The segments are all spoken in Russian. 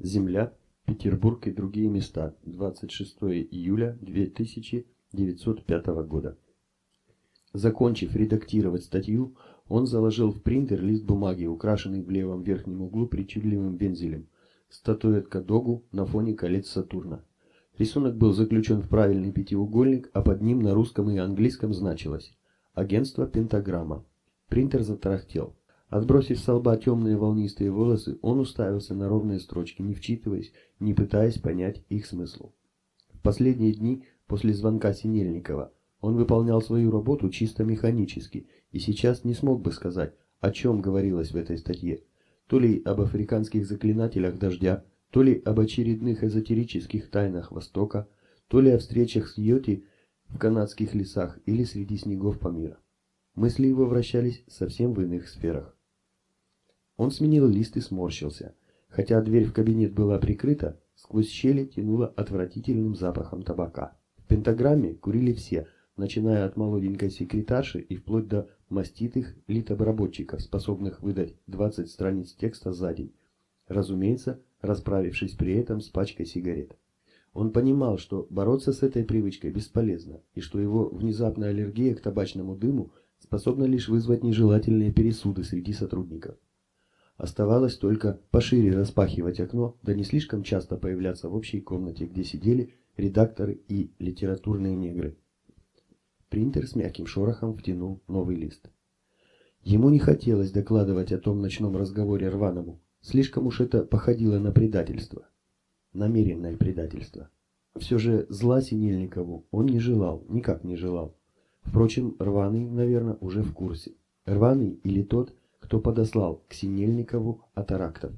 Земля, Петербург и другие места. 26 июля 2905 года. Закончив редактировать статью, он заложил в принтер лист бумаги, украшенный в левом верхнем углу причудливым вензелем. Статуэтка Догу на фоне колец Сатурна. Рисунок был заключен в правильный пятиугольник, а под ним на русском и английском значилось «Агентство Пентаграмма». Принтер затарахтел. Отбросив с лба темные волнистые волосы, он уставился на ровные строчки, не вчитываясь, не пытаясь понять их смысл. В последние дни после звонка Синельникова он выполнял свою работу чисто механически и сейчас не смог бы сказать, о чем говорилось в этой статье. То ли об африканских заклинателях дождя, то ли об очередных эзотерических тайнах Востока, то ли о встречах с Йоти в канадских лесах или среди снегов Памира. Мысли его вращались совсем в иных сферах. Он сменил лист и сморщился. Хотя дверь в кабинет была прикрыта, сквозь щели тянуло отвратительным запахом табака. В пентаграмме курили все, начиная от молоденькой секретарши и вплоть до маститых литобработчиков, способных выдать 20 страниц текста за день. Разумеется, расправившись при этом с пачкой сигарет. Он понимал, что бороться с этой привычкой бесполезно, и что его внезапная аллергия к табачному дыму способна лишь вызвать нежелательные пересуды среди сотрудников. Оставалось только пошире распахивать окно, да не слишком часто появляться в общей комнате, где сидели редакторы и литературные негры. Принтер с мягким шорохом втянул новый лист. Ему не хотелось докладывать о том ночном разговоре Рваному. Слишком уж это походило на предательство. Намеренное предательство. Все же зла Синельникову он не желал, никак не желал. Впрочем, Рваный, наверное, уже в курсе. Рваный или тот, кто подослал к Синельникову атарактов.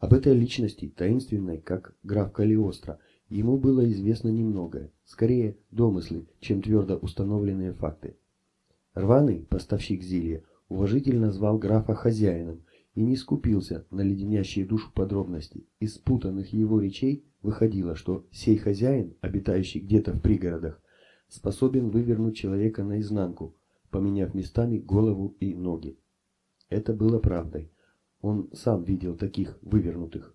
Об этой личности, таинственной, как граф Калиостро, ему было известно немногое, скорее домыслы, чем твердо установленные факты. Рваный, поставщик зелья, уважительно звал графа хозяином и не скупился на леденящие душу подробности. Из спутанных его речей выходило, что сей хозяин, обитающий где-то в пригородах, способен вывернуть человека наизнанку, поменяв местами голову и ноги. Это было правдой. Он сам видел таких вывернутых.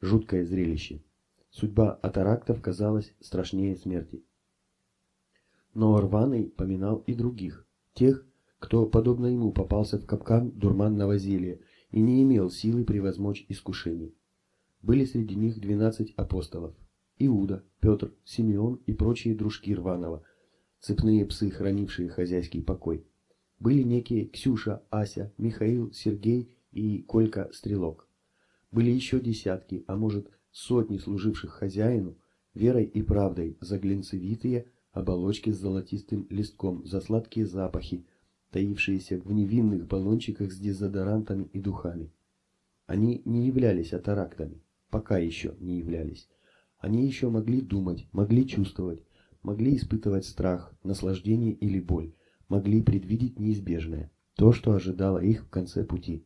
Жуткое зрелище. Судьба атарактов казалась страшнее смерти. Но Рваный поминал и других, тех, кто, подобно ему, попался в капкан дурманного зелья и не имел силы превозмочь искушений. Были среди них двенадцать апостолов. Иуда, Петр, Симеон и прочие дружки Рванова, цепные псы, хранившие хозяйский покой были некие Ксюша, Ася, Михаил, Сергей и Колька Стрелок. Были еще десятки, а может сотни служивших хозяину, верой и правдой за глинцевитые оболочки с золотистым листком, за сладкие запахи, таившиеся в невинных баллончиках с дезодорантами и духами. Они не являлись атарактами, пока еще не являлись. Они еще могли думать, могли чувствовать, могли испытывать страх, наслаждение или боль, могли предвидеть неизбежное, то, что ожидало их в конце пути.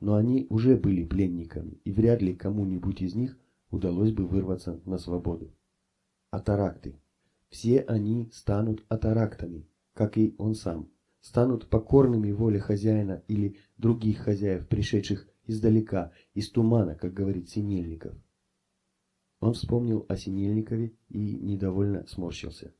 Но они уже были пленниками, и вряд ли кому-нибудь из них удалось бы вырваться на свободу. Атаракты. Все они станут атарактами, как и он сам. Станут покорными воле хозяина или других хозяев, пришедших издалека, из тумана, как говорит Синельников. Он вспомнил о Синельникове и недовольно сморщился.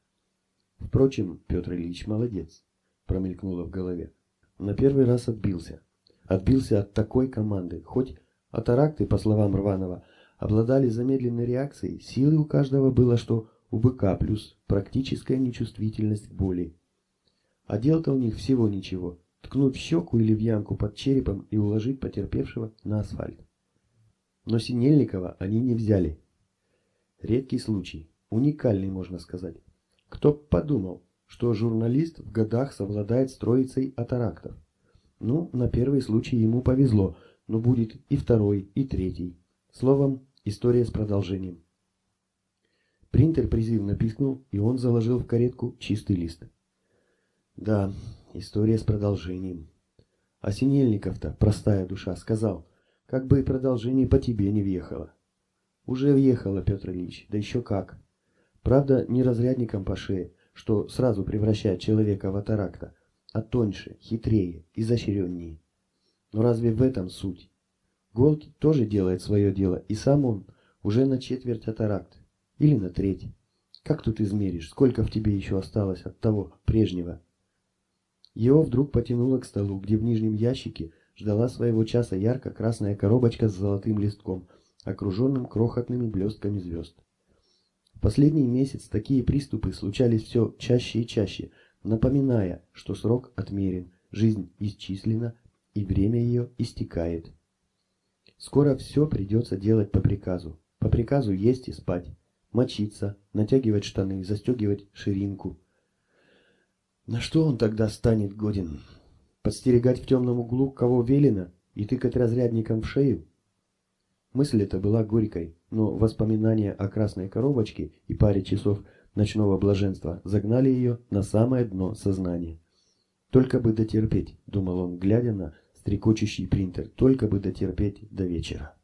Впрочем, Петр Ильич молодец, промелькнуло в голове. На первый раз отбился. Отбился от такой команды, хоть атаракты, по словам Рванова, обладали замедленной реакцией, силы у каждого было, что у быка, плюс практическая нечувствительность к боли. А дел-то у них всего ничего. Ткнуть в щеку или в ямку под черепом и уложить потерпевшего на асфальт. Но Синельникова они не взяли. Редкий случай, уникальный, можно сказать. Кто подумал, что журналист в годах совладает с троицей атарактов. Ну, на первый случай ему повезло, но будет и второй, и третий. Словом, история с продолжением. Принтер призывно пискнул, и он заложил в каретку чистый лист. Да, история с продолжением. А Синельников-то, простая душа, сказал, как бы и продолжение по тебе не въехало. Уже въехало, Петр Ильич, да еще как. Правда, не разрядником по шее, что сразу превращает человека в атаракта, а тоньше, хитрее, изощреннее. Но разве в этом суть? Голд тоже делает свое дело, и сам он уже на четверть атаракт. Или на треть. Как тут измеришь, сколько в тебе еще осталось от того прежнего? Его вдруг потянуло к столу, где в нижнем ящике ждала своего часа ярко-красная коробочка с золотым листком, окруженным крохотными блестками звезд. В последний месяц такие приступы случались все чаще и чаще, напоминая, что срок отмерен, жизнь исчислена и время ее истекает. Скоро все придется делать по приказу. По приказу есть и спать, мочиться, натягивать штаны, застегивать ширинку. На что он тогда станет годен? Подстерегать в темном углу, кого велено, и тыкать разрядником в шею? Мысль эта была горькой, но воспоминания о красной коробочке и паре часов ночного блаженства загнали ее на самое дно сознания. «Только бы дотерпеть», — думал он, глядя на стрекочущий принтер, «только бы дотерпеть до вечера».